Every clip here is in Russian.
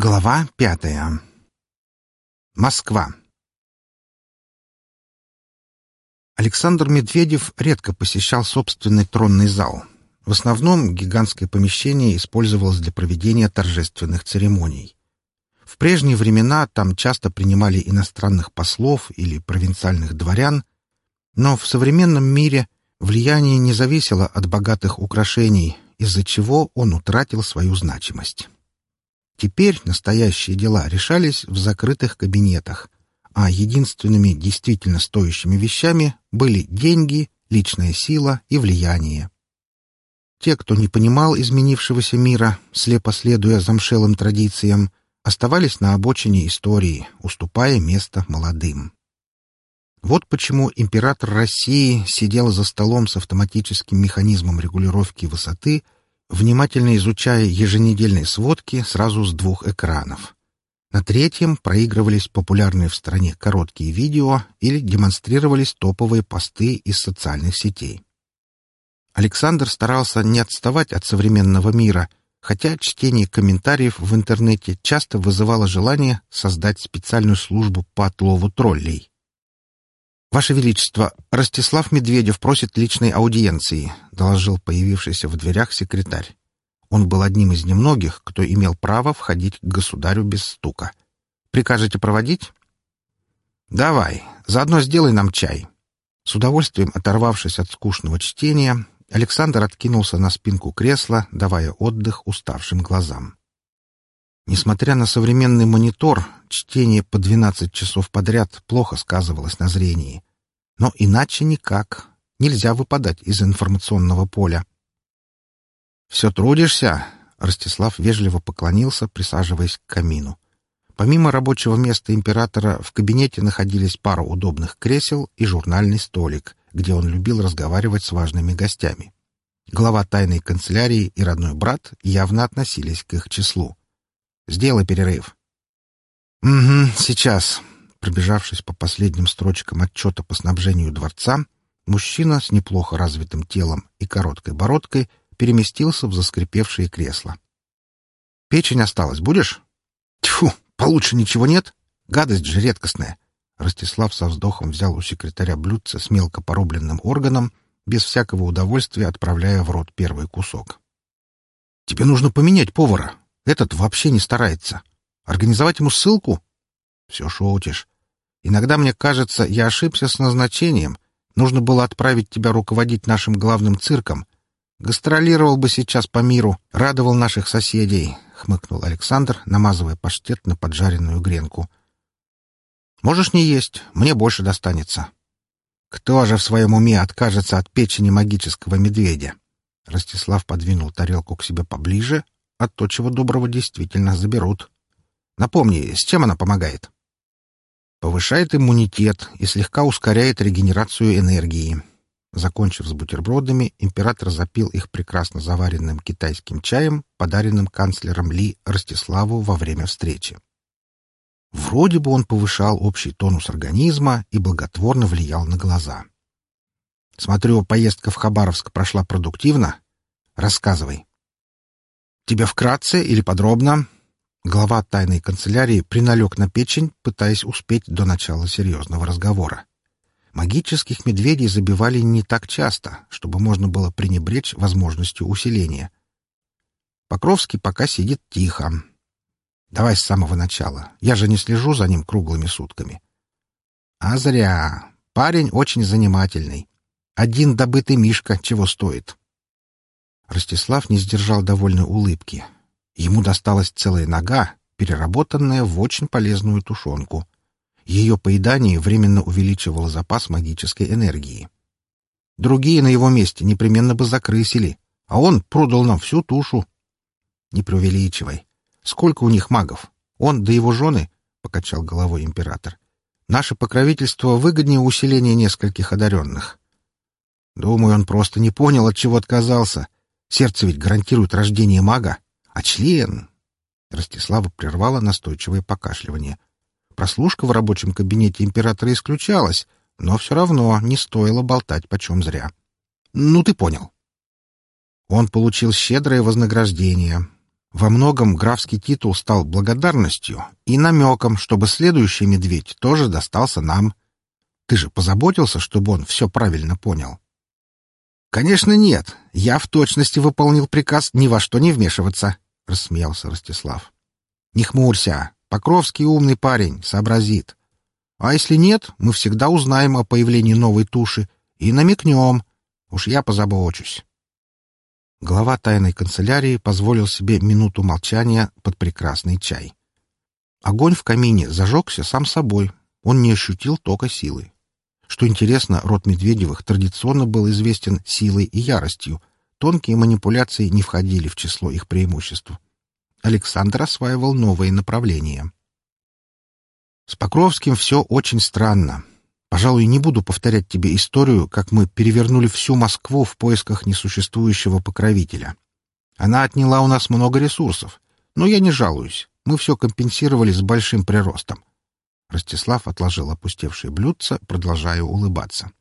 Глава пятая. Москва. Александр Медведев редко посещал собственный тронный зал. В основном гигантское помещение использовалось для проведения торжественных церемоний. В прежние времена там часто принимали иностранных послов или провинциальных дворян, но в современном мире влияние не зависело от богатых украшений, из-за чего он утратил свою значимость. Теперь настоящие дела решались в закрытых кабинетах, а единственными действительно стоящими вещами были деньги, личная сила и влияние. Те, кто не понимал изменившегося мира, слепо следуя замшелым традициям, оставались на обочине истории, уступая место молодым. Вот почему император России сидел за столом с автоматическим механизмом регулировки высоты — внимательно изучая еженедельные сводки сразу с двух экранов. На третьем проигрывались популярные в стране короткие видео или демонстрировались топовые посты из социальных сетей. Александр старался не отставать от современного мира, хотя чтение комментариев в интернете часто вызывало желание создать специальную службу по отлову троллей. «Ваше Величество, Ростислав Медведев просит личной аудиенции», — доложил появившийся в дверях секретарь. Он был одним из немногих, кто имел право входить к государю без стука. «Прикажете проводить?» «Давай, заодно сделай нам чай». С удовольствием оторвавшись от скучного чтения, Александр откинулся на спинку кресла, давая отдых уставшим глазам. Несмотря на современный монитор, чтение по 12 часов подряд плохо сказывалось на зрении. Но иначе никак. Нельзя выпадать из информационного поля. «Все трудишься?» — Ростислав вежливо поклонился, присаживаясь к камину. Помимо рабочего места императора в кабинете находились пара удобных кресел и журнальный столик, где он любил разговаривать с важными гостями. Глава тайной канцелярии и родной брат явно относились к их числу. Сделай перерыв. Угу, сейчас. Пробежавшись по последним строчкам отчета по снабжению дворца, мужчина с неплохо развитым телом и короткой бородкой переместился в заскрипевшее кресло. Печень осталась, будешь? Тьфу, получше ничего нет. Гадость же редкостная. Ростислав со вздохом взял у секретаря блюдце с мелко порубленным органом, без всякого удовольствия отправляя в рот первый кусок. «Тебе нужно поменять повара. Этот вообще не старается. Организовать ему ссылку? Все шутишь. Иногда мне кажется, я ошибся с назначением. Нужно было отправить тебя руководить нашим главным цирком. Гастролировал бы сейчас по миру, радовал наших соседей, — хмыкнул Александр, намазывая паштет на поджаренную гренку. Можешь не есть, мне больше достанется. Кто же в своем уме откажется от печени магического медведя? Ростислав подвинул тарелку к себе поближе, а то, чего доброго, действительно заберут. Напомни, с чем она помогает? Повышает иммунитет и слегка ускоряет регенерацию энергии. Закончив с бутербродами, император запил их прекрасно заваренным китайским чаем, подаренным канцлером Ли Ростиславу во время встречи. Вроде бы он повышал общий тонус организма и благотворно влиял на глаза. «Смотрю, поездка в Хабаровск прошла продуктивно. Рассказывай». Тебе вкратце или подробно?» Глава тайной канцелярии приналег на печень, пытаясь успеть до начала серьезного разговора. Магических медведей забивали не так часто, чтобы можно было пренебречь возможностью усиления. Покровский пока сидит тихо. Давай с самого начала. Я же не слежу за ним круглыми сутками. А зря. Парень очень занимательный. Один добытый мишка чего стоит. Ростислав не сдержал довольной улыбки. Ему досталась целая нога, переработанная в очень полезную тушенку. Ее поедание временно увеличивало запас магической энергии. Другие на его месте непременно бы закрысили, а он продал нам всю тушу. Не преувеличивай. Сколько у них магов? Он да его жены? — покачал головой император. Наше покровительство выгоднее усиления нескольких одаренных. Думаю, он просто не понял, от чего отказался — Сердце ведь гарантирует рождение мага, а член... Ростислава прервала настойчивое покашливание. Прослушка в рабочем кабинете императора исключалась, но все равно не стоило болтать почем зря. Ну, ты понял. Он получил щедрое вознаграждение. Во многом графский титул стал благодарностью и намеком, чтобы следующий медведь тоже достался нам. Ты же позаботился, чтобы он все правильно понял. — Конечно, нет. Я в точности выполнил приказ ни во что не вмешиваться, — рассмеялся Ростислав. — Не хмурься. Покровский умный парень, сообразит. А если нет, мы всегда узнаем о появлении новой туши и намекнем. Уж я позабочусь. Глава тайной канцелярии позволил себе минуту молчания под прекрасный чай. Огонь в камине зажегся сам собой. Он не ощутил тока силы. Что интересно, род Медведевых традиционно был известен силой и яростью. Тонкие манипуляции не входили в число их преимуществ. Александр осваивал новые направления. С Покровским все очень странно. Пожалуй, не буду повторять тебе историю, как мы перевернули всю Москву в поисках несуществующего покровителя. Она отняла у нас много ресурсов, но я не жалуюсь. Мы все компенсировали с большим приростом. Ростислав отложил опустевшее блюдце, продолжая улыбаться.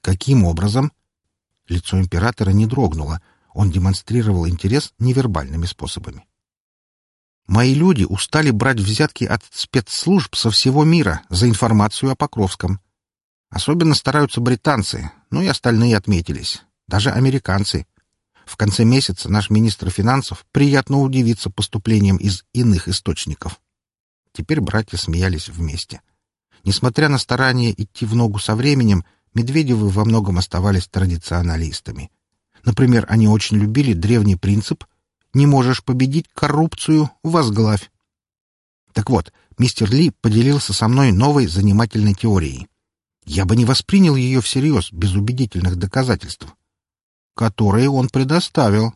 Каким образом? Лицо императора не дрогнуло. Он демонстрировал интерес невербальными способами. Мои люди устали брать взятки от спецслужб со всего мира за информацию о Покровском. Особенно стараются британцы, но и остальные отметились. Даже американцы. В конце месяца наш министр финансов приятно удивится поступлением из иных источников. Теперь братья смеялись вместе. Несмотря на старание идти в ногу со временем, Медведевы во многом оставались традиционалистами. Например, они очень любили древний принцип — не можешь победить коррупцию — возглавь. Так вот, мистер Ли поделился со мной новой занимательной теорией. Я бы не воспринял ее всерьез без убедительных доказательств, которые он предоставил.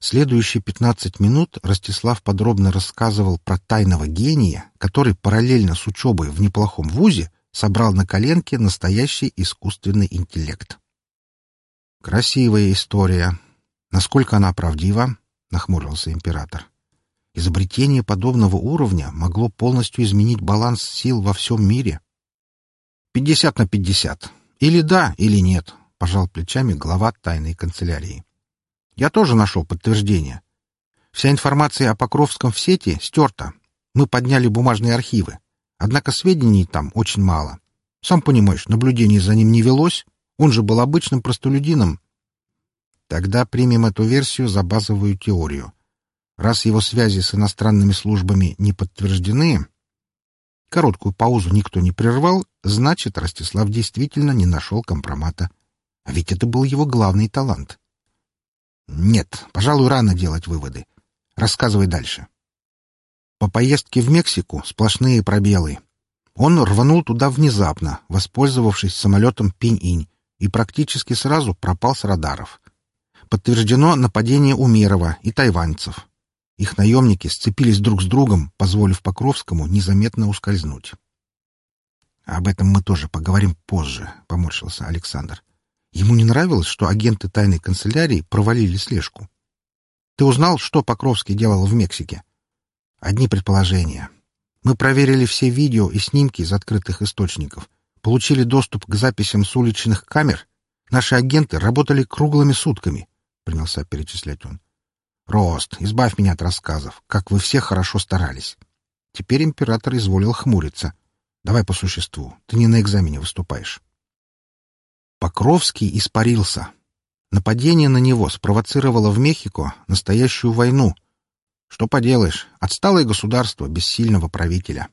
Следующие пятнадцать минут Ростислав подробно рассказывал про тайного гения, который параллельно с учебой в неплохом вузе собрал на коленке настоящий искусственный интеллект. Красивая история, Насколько она правдива? Нахмурился император. Изобретение подобного уровня могло полностью изменить баланс сил во всем мире. Пятьдесят на пятьдесят. Или да, или нет, пожал плечами глава тайной канцелярии. Я тоже нашел подтверждение. Вся информация о Покровском в сети стерта. Мы подняли бумажные архивы. Однако сведений там очень мало. Сам понимаешь, наблюдений за ним не велось. Он же был обычным простолюдином, Тогда примем эту версию за базовую теорию. Раз его связи с иностранными службами не подтверждены, короткую паузу никто не прервал, значит, Ростислав действительно не нашел компромата. А ведь это был его главный талант. Нет, пожалуй, рано делать выводы. Рассказывай дальше. По поездке в Мексику сплошные пробелы. Он рванул туда внезапно, воспользовавшись самолетом Пинь-Инь, и практически сразу пропал с радаров. Подтверждено нападение Умерова и тайваньцев. Их наемники сцепились друг с другом, позволив Покровскому незаметно ускользнуть. «Об этом мы тоже поговорим позже», — поморщился Александр. Ему не нравилось, что агенты тайной канцелярии провалили слежку. «Ты узнал, что Покровский делал в Мексике?» «Одни предположения. Мы проверили все видео и снимки из открытых источников, получили доступ к записям с уличных камер. Наши агенты работали круглыми сутками. — принялся перечислять он. «Рост, избавь меня от рассказов, как вы все хорошо старались». Теперь император изволил хмуриться. «Давай по существу, ты не на экзамене выступаешь». Покровский испарился. Нападение на него спровоцировало в Мехико настоящую войну. Что поделаешь, отсталое государство без сильного правителя.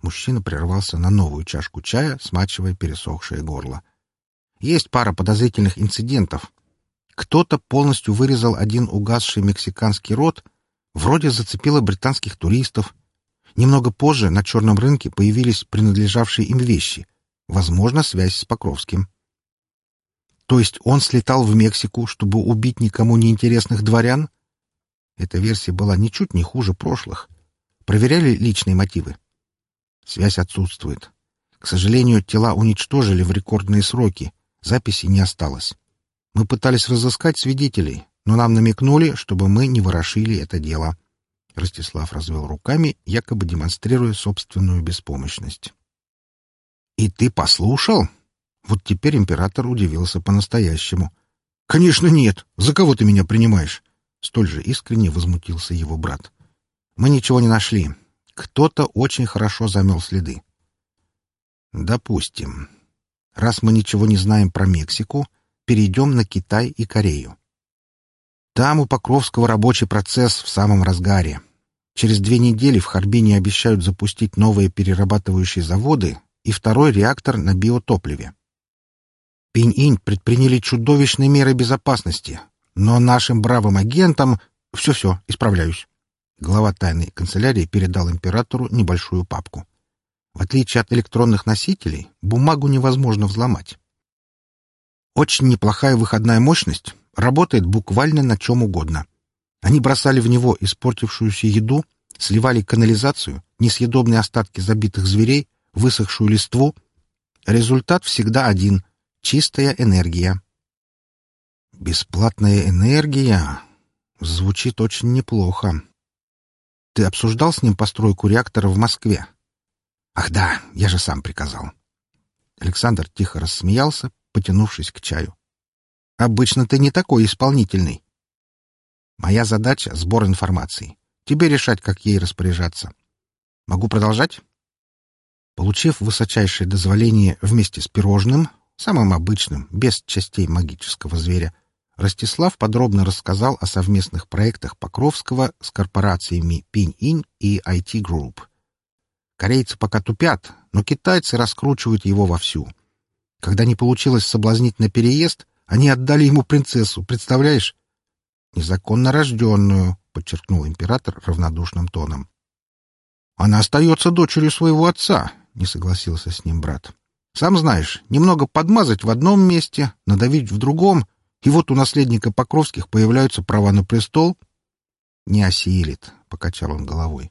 Мужчина прервался на новую чашку чая, смачивая пересохшее горло. Есть пара подозрительных инцидентов, кто-то полностью вырезал один угасший мексиканский род, вроде зацепило британских туристов. Немного позже на черном рынке появились принадлежавшие им вещи. Возможно, связь с Покровским. То есть он слетал в Мексику, чтобы убить никому неинтересных дворян? Эта версия была ничуть не хуже прошлых. Проверяли личные мотивы. Связь отсутствует. К сожалению, тела уничтожили в рекордные сроки. Записи не осталось. Мы пытались разыскать свидетелей, но нам намекнули, чтобы мы не ворошили это дело. Ростислав развел руками, якобы демонстрируя собственную беспомощность. «И ты послушал?» Вот теперь император удивился по-настоящему. «Конечно нет. За кого ты меня принимаешь? Столь же искренне возмутился его брат. Мы ничего не нашли. Кто-то очень хорошо замел следы. Допустим. Раз мы ничего не знаем про Мексику, перейдем на Китай и Корею. Там у Покровского рабочий процесс в самом разгаре. Через две недели в Харбине обещают запустить новые перерабатывающие заводы и второй реактор на биотопливе. Пинь-инь предприняли чудовищные меры безопасности, но нашим бравым агентам... Все-все, исправляюсь. Глава тайной канцелярии передал императору небольшую папку. В отличие от электронных носителей, бумагу невозможно взломать. Очень неплохая выходная мощность, работает буквально на чем угодно. Они бросали в него испортившуюся еду, сливали канализацию, несъедобные остатки забитых зверей, высохшую листву. Результат всегда один — чистая энергия. Бесплатная энергия звучит очень неплохо. Ты обсуждал с ним постройку реактора в Москве? Ах да, я же сам приказал. Александр тихо рассмеялся, потянувшись к чаю. Обычно ты не такой исполнительный. Моя задача — сбор информации. Тебе решать, как ей распоряжаться. Могу продолжать? Получив высочайшее дозволение вместе с пирожным, самым обычным, без частей магического зверя, Ростислав подробно рассказал о совместных проектах Покровского с корпорациями Пинь-Инь и IT Group. Корейцы пока тупят, но китайцы раскручивают его вовсю. Когда не получилось соблазнить на переезд, они отдали ему принцессу, представляешь? Незаконно рожденную, подчеркнул император равнодушным тоном. Она остается дочерью своего отца, не согласился с ним брат. Сам знаешь, немного подмазать в одном месте, надавить в другом, и вот у наследника Покровских появляются права на престол. Не осилит, покачал он головой.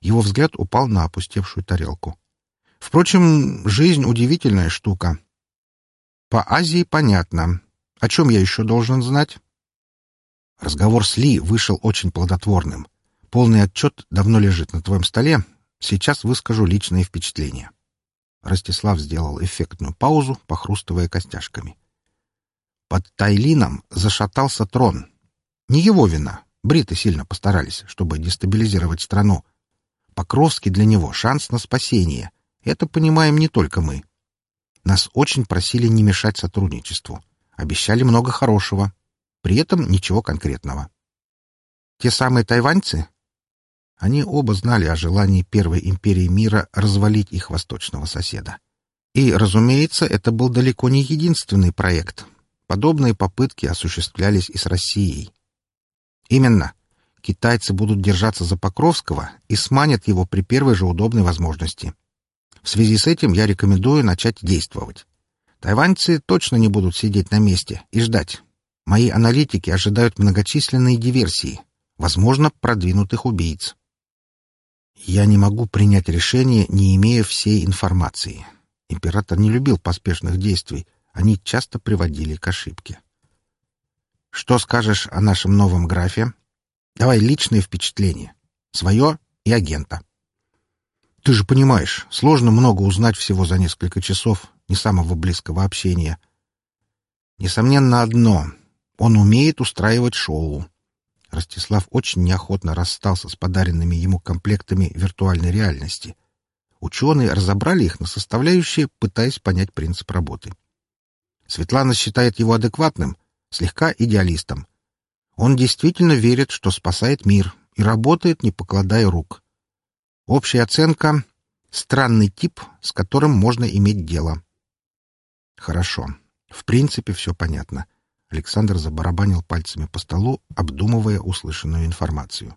Его взгляд упал на опустевшую тарелку. Впрочем, жизнь удивительная штука. По Азии понятно. О чем я еще должен знать? Разговор с Ли вышел очень плодотворным. Полный отчет давно лежит на твоем столе. Сейчас выскажу личные впечатления. Ростислав сделал эффектную паузу, похрустывая костяшками. Под Тайлином зашатался трон. Не его вина. Бриты сильно постарались, чтобы дестабилизировать страну. Покровский для него шанс на спасение. Это понимаем не только мы. Нас очень просили не мешать сотрудничеству. Обещали много хорошего. При этом ничего конкретного. Те самые тайваньцы? Они оба знали о желании Первой империи мира развалить их восточного соседа. И, разумеется, это был далеко не единственный проект. Подобные попытки осуществлялись и с Россией. Именно. Китайцы будут держаться за Покровского и сманят его при первой же удобной возможности. В связи с этим я рекомендую начать действовать. Тайваньцы точно не будут сидеть на месте и ждать. Мои аналитики ожидают многочисленные диверсии, возможно, продвинутых убийц. Я не могу принять решение, не имея всей информации. Император не любил поспешных действий, они часто приводили к ошибке. Что скажешь о нашем новом графе? Давай личные впечатления. Свое и агента. Ты же понимаешь, сложно много узнать всего за несколько часов, не самого близкого общения. Несомненно одно — он умеет устраивать шоу. Ростислав очень неохотно расстался с подаренными ему комплектами виртуальной реальности. Ученые разобрали их на составляющие, пытаясь понять принцип работы. Светлана считает его адекватным, слегка идеалистом. Он действительно верит, что спасает мир, и работает, не покладая рук. Общая оценка — странный тип, с которым можно иметь дело. Хорошо. В принципе, все понятно. Александр забарабанил пальцами по столу, обдумывая услышанную информацию.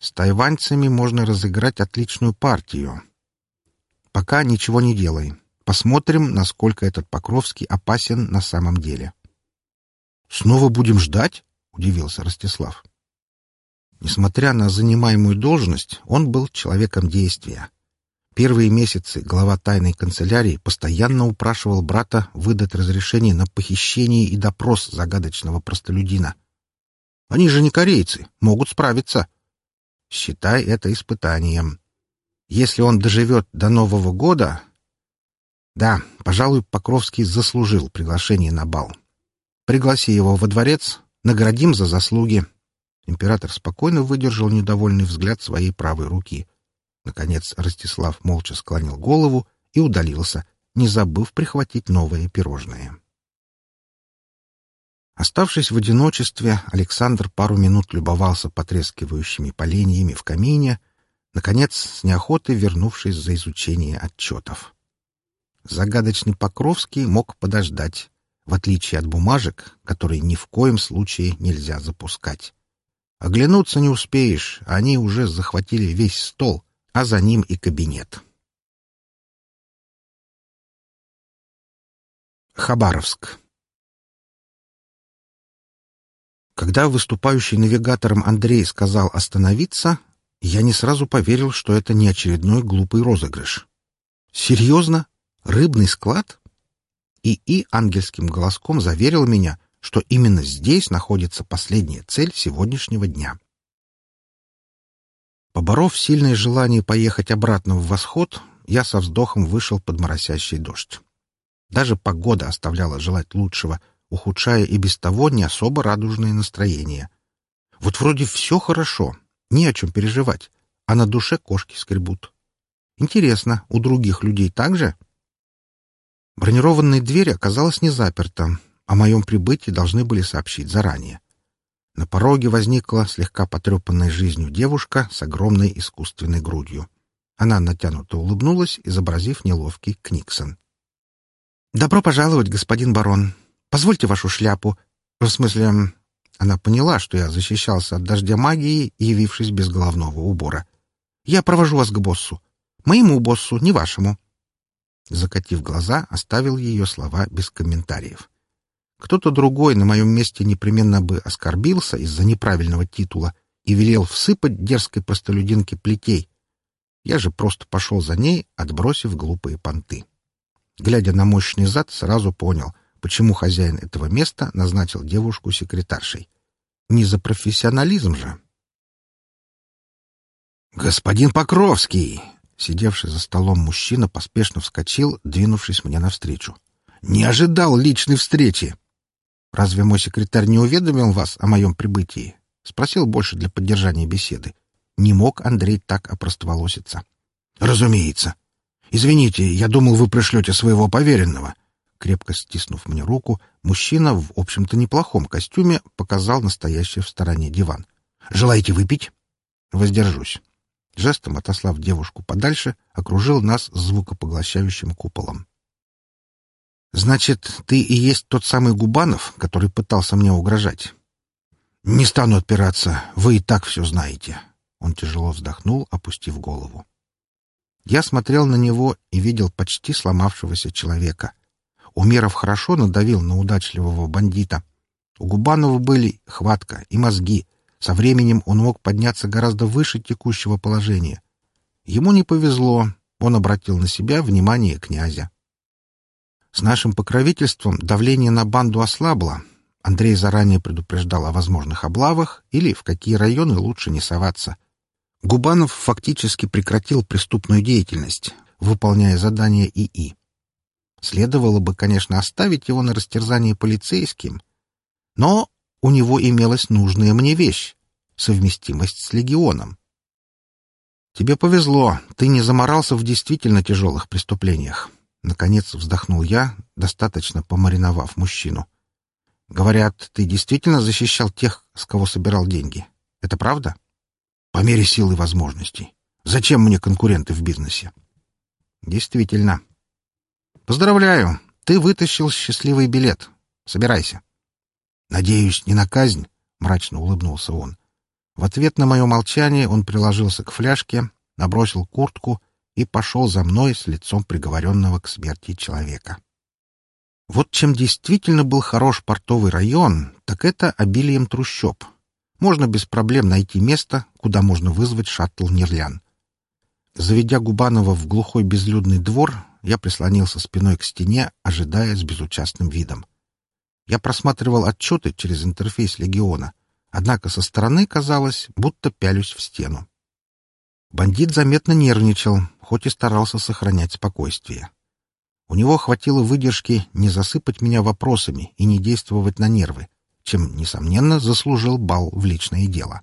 С тайваньцами можно разыграть отличную партию. Пока ничего не делай. Посмотрим, насколько этот Покровский опасен на самом деле. «Снова будем ждать?» — удивился Ростислав. Несмотря на занимаемую должность, он был человеком действия. Первые месяцы глава тайной канцелярии постоянно упрашивал брата выдать разрешение на похищение и допрос загадочного простолюдина. Они же не корейцы, могут справиться. Считай это испытанием. Если он доживет до Нового года... Да, пожалуй, Покровский заслужил приглашение на бал. Пригласи его во дворец, Наградим за заслуги. Император спокойно выдержал недовольный взгляд своей правой руки. Наконец Ростислав молча склонил голову и удалился, не забыв прихватить новое пирожное. Оставшись в одиночестве, Александр пару минут любовался потрескивающими поленьями в камине, наконец, с неохотой вернувшись за изучение отчетов. Загадочный Покровский мог подождать, в отличие от бумажек, которые ни в коем случае нельзя запускать. Оглянуться не успеешь, они уже захватили весь стол, а за ним и кабинет. Хабаровск. Когда выступающий навигатором Андрей сказал остановиться, я не сразу поверил, что это не очередной глупый розыгрыш. Серьезно? Рыбный склад? И И ангельским голоском заверил меня, что именно здесь находится последняя цель сегодняшнего дня. Поборов сильное желание поехать обратно в восход, я со вздохом вышел под моросящий дождь. Даже погода оставляла желать лучшего, ухудшая и без того не особо радужное настроение. Вот вроде все хорошо, не о чем переживать, а на душе кошки скребут. Интересно, у других людей так же? Бронированная дверь оказалась не заперта, о моем прибытии должны были сообщить заранее. На пороге возникла слегка потрепанная жизнью девушка с огромной искусственной грудью. Она натянуто улыбнулась, изобразив неловкий книксон. «Добро пожаловать, господин барон. Позвольте вашу шляпу. В смысле...» Она поняла, что я защищался от дождя магии, явившись без головного убора. «Я провожу вас к боссу. Моему боссу, не вашему». Закатив глаза, оставил ее слова без комментариев. Кто-то другой на моем месте непременно бы оскорбился из-за неправильного титула и велел всыпать дерзкой простолюдинке плетей. Я же просто пошел за ней, отбросив глупые понты. Глядя на мощный зад, сразу понял, почему хозяин этого места назначил девушку секретаршей. Не за профессионализм же. «Господин Покровский!» Сидевший за столом мужчина поспешно вскочил, двинувшись мне навстречу. «Не ожидал личной встречи!» «Разве мой секретарь не уведомил вас о моем прибытии?» Спросил больше для поддержания беседы. Не мог Андрей так опростоволоситься. «Разумеется. «Извините, я думал, вы пришлете своего поверенного». Крепко стиснув мне руку, мужчина в, общем-то, неплохом костюме показал настоящий в стороне диван. «Желаете выпить?» «Воздержусь». Жестом отослав девушку подальше, окружил нас звукопоглощающим куполом. «Значит, ты и есть тот самый Губанов, который пытался мне угрожать?» «Не стану отпираться, вы и так все знаете». Он тяжело вздохнул, опустив голову. Я смотрел на него и видел почти сломавшегося человека. Умеров хорошо надавил на удачливого бандита. У Губанова были хватка и мозги. Со временем он мог подняться гораздо выше текущего положения. Ему не повезло, он обратил на себя внимание князя. С нашим покровительством давление на банду ослабло. Андрей заранее предупреждал о возможных облавах или в какие районы лучше не соваться. Губанов фактически прекратил преступную деятельность, выполняя задания ИИ. Следовало бы, конечно, оставить его на растерзание полицейским, но у него имелась нужная мне вещь — совместимость с легионом. «Тебе повезло, ты не заморался в действительно тяжелых преступлениях», — наконец вздохнул я, достаточно помариновав мужчину. «Говорят, ты действительно защищал тех, с кого собирал деньги. Это правда?» По мере сил и возможностей. Зачем мне конкуренты в бизнесе? Действительно. Поздравляю, ты вытащил счастливый билет. Собирайся. Надеюсь, не на казнь, мрачно улыбнулся он. В ответ на мое молчание он приложился к фляжке, набросил куртку и пошел за мной с лицом приговоренного к смерти человека. Вот чем действительно был хорош портовый район, так это обилием трущоб, можно без проблем найти место, куда можно вызвать шаттл «Нерлян». Заведя Губанова в глухой безлюдный двор, я прислонился спиной к стене, ожидая с безучастным видом. Я просматривал отчеты через интерфейс легиона, однако со стороны казалось, будто пялюсь в стену. Бандит заметно нервничал, хоть и старался сохранять спокойствие. У него хватило выдержки не засыпать меня вопросами и не действовать на нервы, чем, несомненно, заслужил бал в личное дело.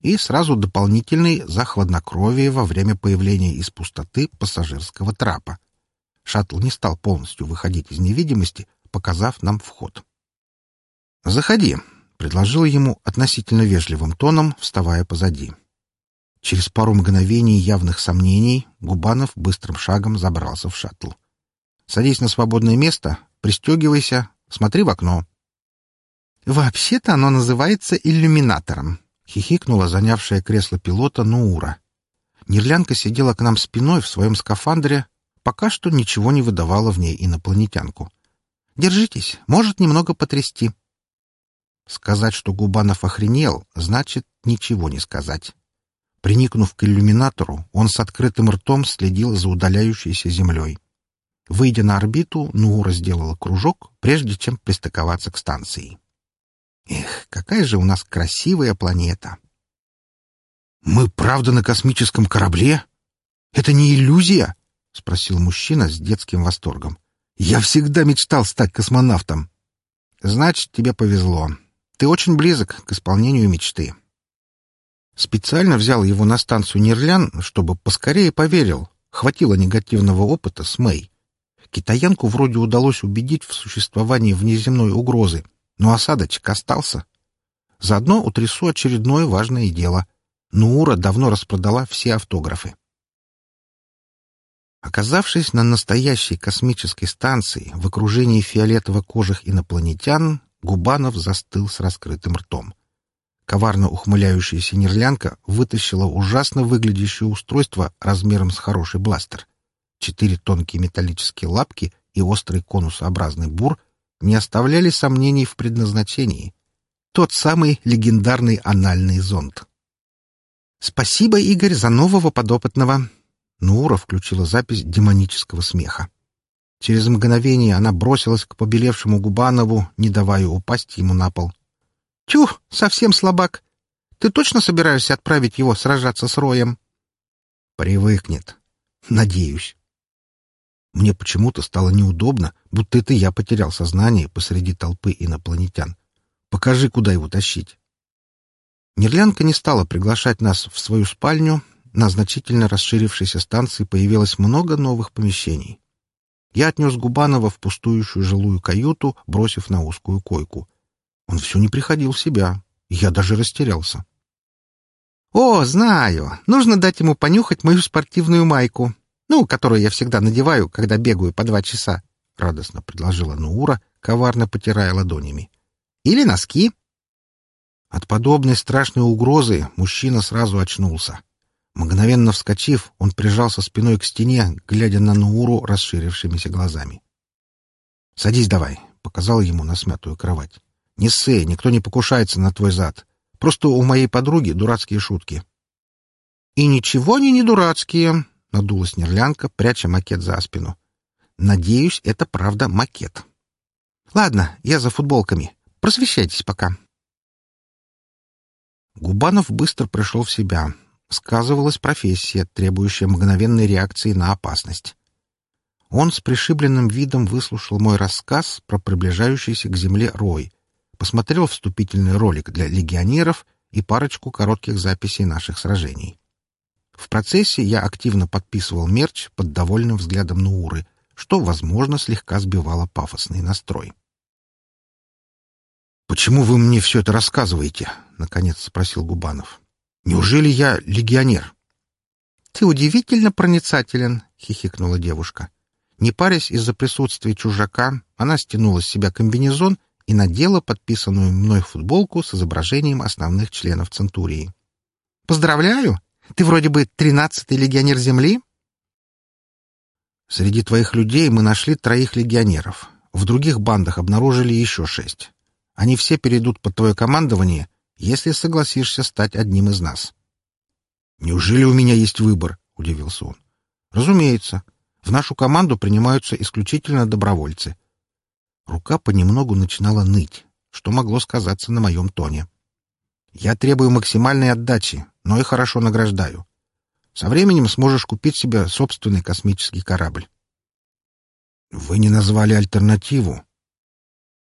И сразу дополнительный за хладнокровие во время появления из пустоты пассажирского трапа. Шаттл не стал полностью выходить из невидимости, показав нам вход. «Заходи», — предложил ему относительно вежливым тоном, вставая позади. Через пару мгновений явных сомнений Губанов быстрым шагом забрался в шаттл. «Садись на свободное место, пристегивайся, смотри в окно». «Вообще-то оно называется иллюминатором», — хихикнула занявшая кресло пилота Нуура. Нерлянка сидела к нам спиной в своем скафандре, пока что ничего не выдавала в ней инопланетянку. «Держитесь, может немного потрясти». Сказать, что Губанов охренел, значит ничего не сказать. Приникнув к иллюминатору, он с открытым ртом следил за удаляющейся землей. Выйдя на орбиту, Нуура сделала кружок, прежде чем пристыковаться к станции. Эх, какая же у нас красивая планета! «Мы правда на космическом корабле? Это не иллюзия?» — спросил мужчина с детским восторгом. «Я всегда мечтал стать космонавтом». «Значит, тебе повезло. Ты очень близок к исполнению мечты». Специально взял его на станцию Нерлян, чтобы поскорее поверил. Хватило негативного опыта с Мэй. Китаянку вроде удалось убедить в существовании внеземной угрозы, но осадочек остался. Заодно утрясу очередное важное дело. Нуура давно распродала все автографы. Оказавшись на настоящей космической станции в окружении фиолетово-кожих инопланетян, Губанов застыл с раскрытым ртом. Коварно ухмыляющаяся нерлянка вытащила ужасно выглядящее устройство размером с хороший бластер. Четыре тонкие металлические лапки и острый конусообразный бур не оставляли сомнений в предназначении. Тот самый легендарный анальный зонд. «Спасибо, Игорь, за нового подопытного!» Нура включила запись демонического смеха. Через мгновение она бросилась к побелевшему Губанову, не давая упасть ему на пол. Тю, совсем слабак. Ты точно собираешься отправить его сражаться с Роем? Привыкнет. Надеюсь. Мне почему-то стало неудобно, будто это я потерял сознание посреди толпы инопланетян. Покажи, куда его тащить. Нерлянка не стала приглашать нас в свою спальню. На значительно расширившейся станции появилось много новых помещений. Я отнес Губанова в пустующую жилую каюту, бросив на узкую койку. Он все не приходил в себя. Я даже растерялся. «О, знаю. Нужно дать ему понюхать мою спортивную майку. Ну, которую я всегда надеваю, когда бегаю по два часа», — радостно предложила Нуура, коварно потирая ладонями. «Или носки». От подобной страшной угрозы мужчина сразу очнулся. Мгновенно вскочив, он прижался спиной к стене, глядя на Нууру расширившимися глазами. «Садись давай», — показал ему на смятую кровать. Не ссы, никто не покушается на твой зад. Просто у моей подруги дурацкие шутки. — И ничего они не дурацкие, — надулась нерлянка, пряча макет за спину. — Надеюсь, это правда макет. — Ладно, я за футболками. Просвещайтесь пока. Губанов быстро пришел в себя. Сказывалась профессия, требующая мгновенной реакции на опасность. Он с пришибленным видом выслушал мой рассказ про приближающийся к земле рой — посмотрел вступительный ролик для легионеров и парочку коротких записей наших сражений. В процессе я активно подписывал мерч под довольным взглядом Нууры, что, возможно, слегка сбивало пафосный настрой. «Почему вы мне все это рассказываете?» — наконец спросил Губанов. «Неужели я легионер?» «Ты удивительно проницателен», — хихикнула девушка. Не парясь из-за присутствия чужака, она стянула с себя комбинезон и надела подписанную мной футболку с изображением основных членов Центурии. «Поздравляю! Ты вроде бы тринадцатый легионер Земли?» «Среди твоих людей мы нашли троих легионеров. В других бандах обнаружили еще шесть. Они все перейдут под твое командование, если согласишься стать одним из нас». «Неужели у меня есть выбор?» — удивился он. «Разумеется. В нашу команду принимаются исключительно добровольцы. Рука понемногу начинала ныть, что могло сказаться на моем тоне. «Я требую максимальной отдачи, но и хорошо награждаю. Со временем сможешь купить себе собственный космический корабль». «Вы не назвали альтернативу?»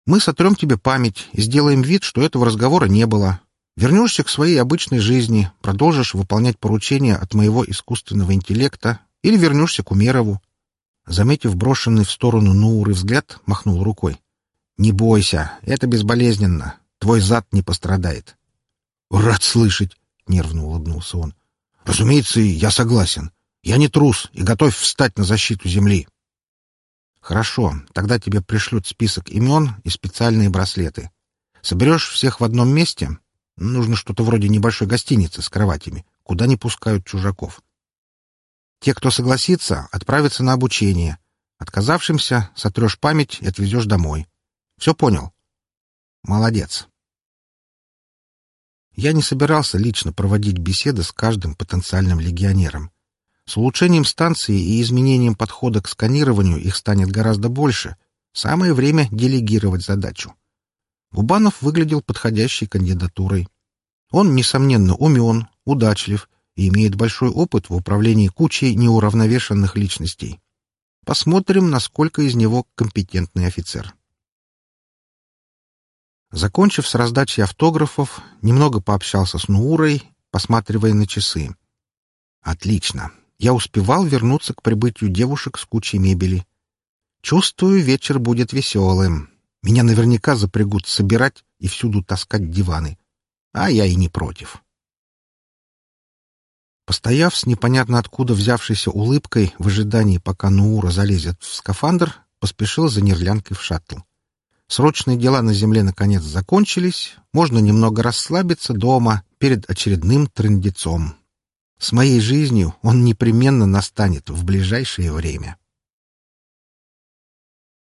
Мы сотрем тебе память и сделаем вид, что этого разговора не было. Вернешься к своей обычной жизни, продолжишь выполнять поручения от моего искусственного интеллекта или вернешься к Умерову. Заметив брошенный в сторону Нууры взгляд, махнул рукой. «Не бойся, это безболезненно. Твой зад не пострадает». «Рад слышать», — нервно улыбнулся он. «Разумеется, я согласен. Я не трус и готов встать на защиту земли». «Хорошо, тогда тебе пришлют список имен и специальные браслеты. Соберешь всех в одном месте. Нужно что-то вроде небольшой гостиницы с кроватями, куда не пускают чужаков. Те, кто согласится, отправятся на обучение. Отказавшимся сотрешь память и отвезешь домой. Все понял? Молодец. Я не собирался лично проводить беседы с каждым потенциальным легионером. С улучшением станции и изменением подхода к сканированию их станет гораздо больше. Самое время делегировать задачу. Губанов выглядел подходящей кандидатурой. Он, несомненно, умен, удачлив и имеет большой опыт в управлении кучей неуравновешенных личностей. Посмотрим, насколько из него компетентный офицер. Закончив с раздачей автографов, немного пообщался с Нуурой, посматривая на часы. Отлично. Я успевал вернуться к прибытию девушек с кучей мебели. Чувствую, вечер будет веселым. Меня наверняка запрягут собирать и всюду таскать диваны. А я и не против. Постояв с непонятно откуда взявшейся улыбкой в ожидании, пока Нуура залезет в скафандр, поспешил за нерлянкой в шаттл. Срочные дела на земле наконец закончились, можно немного расслабиться дома перед очередным трындецом. С моей жизнью он непременно настанет в ближайшее время.